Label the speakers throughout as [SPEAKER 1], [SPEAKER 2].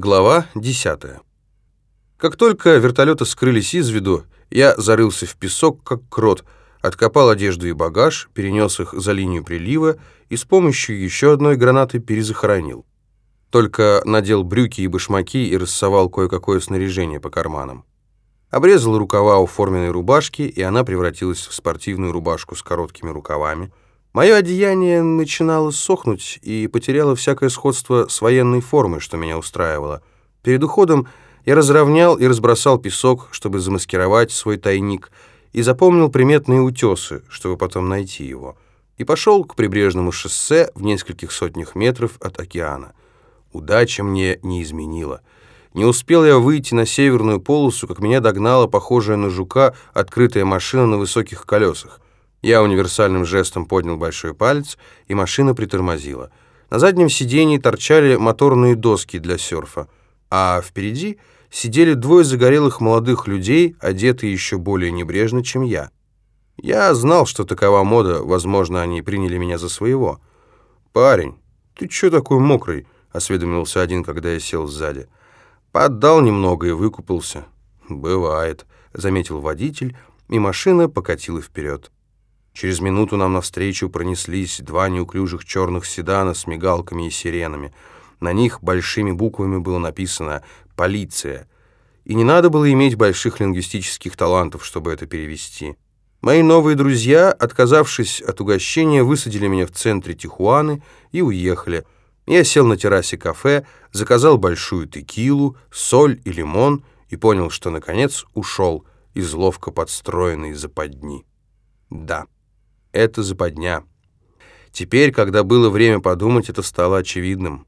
[SPEAKER 1] Глава 10. Как только вертолеты скрылись из виду, я зарылся в песок, как крот, откопал одежду и багаж, перенес их за линию прилива и с помощью еще одной гранаты перезахоронил. Только надел брюки и башмаки и рассовал кое-какое снаряжение по карманам. Обрезал рукава у форменной рубашки, и она превратилась в спортивную рубашку с короткими рукавами. Мое одеяние начинало сохнуть и потеряло всякое сходство с военной формой, что меня устраивало. Перед уходом я разровнял и разбросал песок, чтобы замаскировать свой тайник, и запомнил приметные утесы, чтобы потом найти его, и пошел к прибрежному шоссе в нескольких сотнях метров от океана. Удача мне не изменила. Не успел я выйти на северную полосу, как меня догнала похожая на жука открытая машина на высоких колесах. Я универсальным жестом поднял большой палец, и машина притормозила. На заднем сидении торчали моторные доски для серфа, а впереди сидели двое загорелых молодых людей, одетые еще более небрежно, чем я. Я знал, что такова мода, возможно, они приняли меня за своего. «Парень, ты чё такой мокрый?» — осведомился один, когда я сел сзади. «Поддал немного и выкупался». «Бывает», — заметил водитель, и машина покатила вперед. Через минуту нам навстречу пронеслись два неуклюжих черных седана с мигалками и сиренами. На них большими буквами было написано «Полиция». И не надо было иметь больших лингвистических талантов, чтобы это перевести. Мои новые друзья, отказавшись от угощения, высадили меня в центре Тихуаны и уехали. Я сел на террасе кафе, заказал большую текилу, соль и лимон и понял, что, наконец, ушел из ловко подстроенной западни. Да это западня. Теперь, когда было время подумать, это стало очевидным.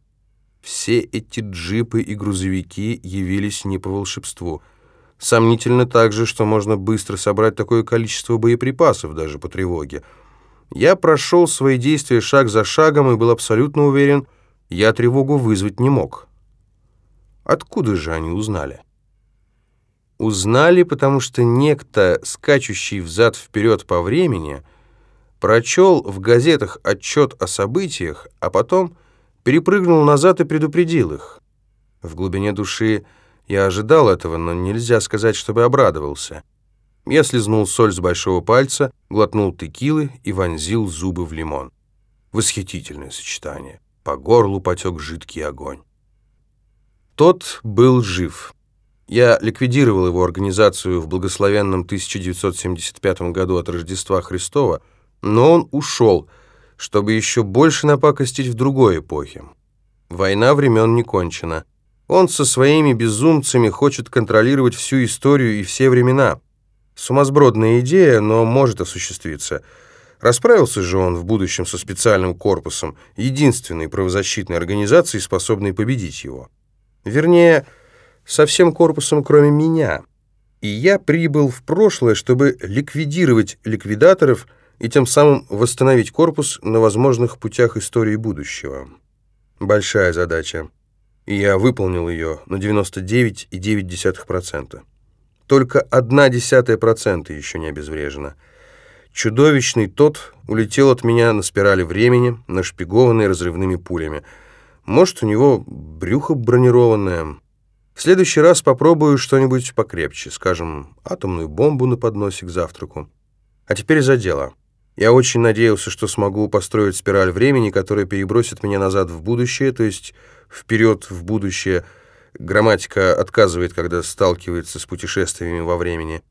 [SPEAKER 1] Все эти джипы и грузовики явились не по волшебству. Сомнительно также, что можно быстро собрать такое количество боеприпасов, даже по тревоге. Я прошел свои действия шаг за шагом и был абсолютно уверен, я тревогу вызвать не мог. Откуда же они узнали? Узнали, потому что некто, скачущий взад-вперед по времени — прочел в газетах отчет о событиях, а потом перепрыгнул назад и предупредил их. В глубине души я ожидал этого, но нельзя сказать, чтобы обрадовался. Я слезнул соль с большого пальца, глотнул текилы и вонзил зубы в лимон. Восхитительное сочетание. По горлу потек жидкий огонь. Тот был жив. Я ликвидировал его организацию в благословенном 1975 году от Рождества Христова, но он ушел, чтобы еще больше напакостить в другой эпохе. Война времен не кончена. Он со своими безумцами хочет контролировать всю историю и все времена. Сумасбродная идея, но может осуществиться. Расправился же он в будущем со специальным корпусом, единственной правозащитной организацией, способной победить его. Вернее, со всем корпусом, кроме меня. И я прибыл в прошлое, чтобы ликвидировать ликвидаторов – и тем самым восстановить корпус на возможных путях истории будущего. Большая задача, и я выполнил ее на 99,9%. Только одна десятая процента еще не обезврежена. Чудовищный тот улетел от меня на спирали времени, нашпигованный разрывными пулями. Может, у него брюхо бронированное. В следующий раз попробую что-нибудь покрепче, скажем, атомную бомбу на подносе к завтраку. А теперь за дело. Я очень надеялся, что смогу построить спираль времени, которая перебросит меня назад в будущее, то есть вперед в будущее. Грамматика отказывает, когда сталкивается с путешествиями во времени.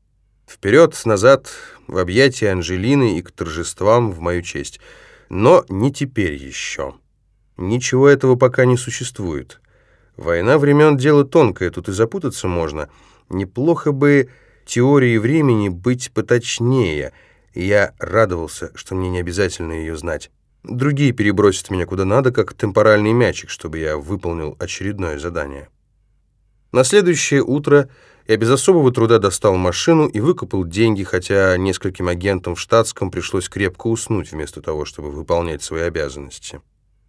[SPEAKER 1] Вперед, назад, в объятия Анжелины и к торжествам в мою честь. Но не теперь еще. Ничего этого пока не существует. Война времен — дело тонкое, тут и запутаться можно. Неплохо бы теории времени быть поточнее — я радовался, что мне не обязательно ее знать. Другие перебросят меня куда надо, как темпоральный мячик, чтобы я выполнил очередное задание. На следующее утро я без особого труда достал машину и выкопал деньги, хотя нескольким агентам в штатском пришлось крепко уснуть, вместо того, чтобы выполнять свои обязанности.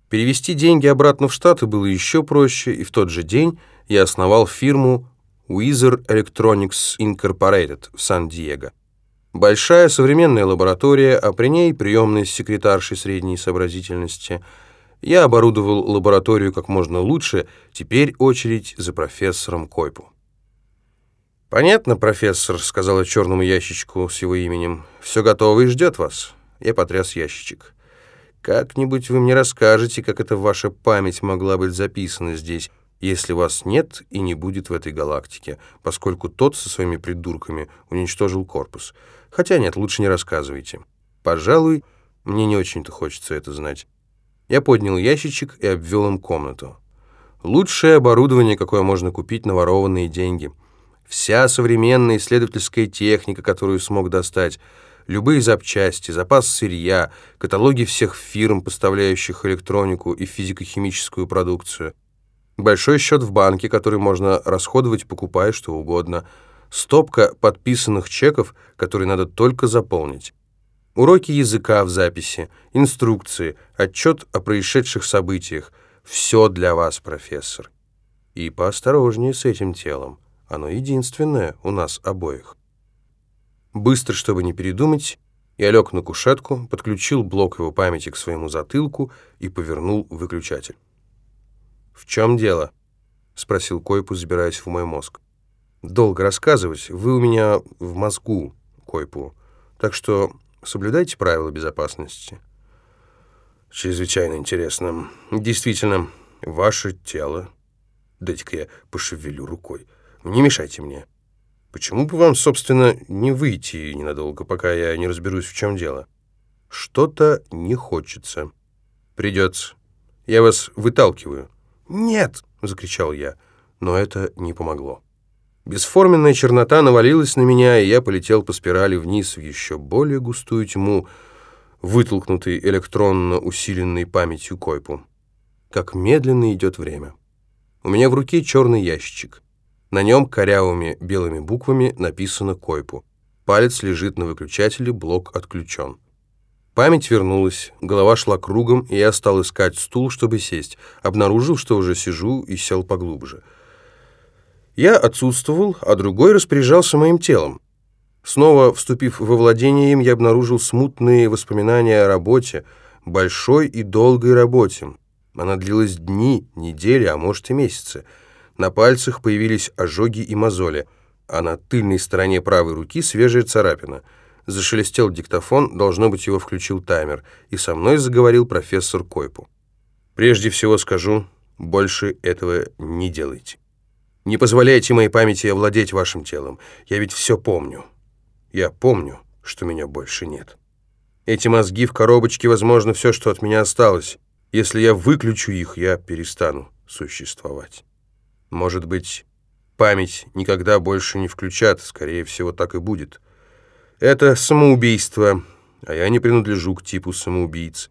[SPEAKER 1] Перевести деньги обратно в Штаты было еще проще, и в тот же день я основал фирму Wizard Electronics Incorporated в Сан-Диего. Большая современная лаборатория, а при ней приемная с секретаршей средней сообразительности. Я оборудовал лабораторию как можно лучше, теперь очередь за профессором Койпу. «Понятно, профессор», — сказала черному ящичку с его именем. «Все готово и ждет вас». Я потряс ящичек. «Как-нибудь вы мне расскажете, как эта ваша память могла быть записана здесь, если вас нет и не будет в этой галактике, поскольку тот со своими придурками уничтожил корпус. Хотя нет, лучше не рассказывайте. Пожалуй, мне не очень-то хочется это знать». Я поднял ящичек и обвел им комнату. Лучшее оборудование, какое можно купить на ворованные деньги. Вся современная исследовательская техника, которую смог достать, любые запчасти, запас сырья, каталоги всех фирм, поставляющих электронику и физико-химическую продукцию. Большой счет в банке, который можно расходовать, покупая что угодно. Стопка подписанных чеков, которые надо только заполнить. Уроки языка в записи, инструкции, отчет о происшедших событиях. Все для вас, профессор. И поосторожнее с этим телом. Оно единственное у нас обоих. Быстро, чтобы не передумать, я лег на кушетку, подключил блок его памяти к своему затылку и повернул выключатель. «В чем дело?» — спросил Койпу, забираясь в мой мозг. «Долго рассказывать. Вы у меня в мозгу, Койпу. Так что Соблюдайте правила безопасности. Чрезвычайно интересно. Действительно, ваше тело... Дайте-ка я пошевелю рукой. Не мешайте мне. Почему бы вам, собственно, не выйти ненадолго, пока я не разберусь, в чем дело? Что-то не хочется. Придется. Я вас выталкиваю. «Нет!» — закричал я, но это не помогло. Бесформенная чернота навалилась на меня, и я полетел по спирали вниз в еще более густую тьму, вытолкнутый электронно усиленной памятью Койпу. Как медленно идет время. У меня в руке черный ящичек. На нем корявыми белыми буквами написано Койпу. Палец лежит на выключателе, блок отключен. Память вернулась, голова шла кругом, и я стал искать стул, чтобы сесть. Обнаружил, что уже сижу, и сел поглубже — я отсутствовал, а другой распоряжался моим телом. Снова вступив во владение им, я обнаружил смутные воспоминания о работе, большой и долгой работе. Она длилась дни, недели, а может и месяцы. На пальцах появились ожоги и мозоли, а на тыльной стороне правой руки свежая царапина. Зашелестел диктофон, должно быть, его включил таймер, и со мной заговорил профессор Койпу. «Прежде всего скажу, больше этого не делайте». Не позволяйте моей памяти овладеть вашим телом. Я ведь все помню. Я помню, что меня больше нет. Эти мозги в коробочке, возможно, все, что от меня осталось. Если я выключу их, я перестану существовать. Может быть, память никогда больше не включат, скорее всего, так и будет. Это самоубийство, а я не принадлежу к типу самоубийц.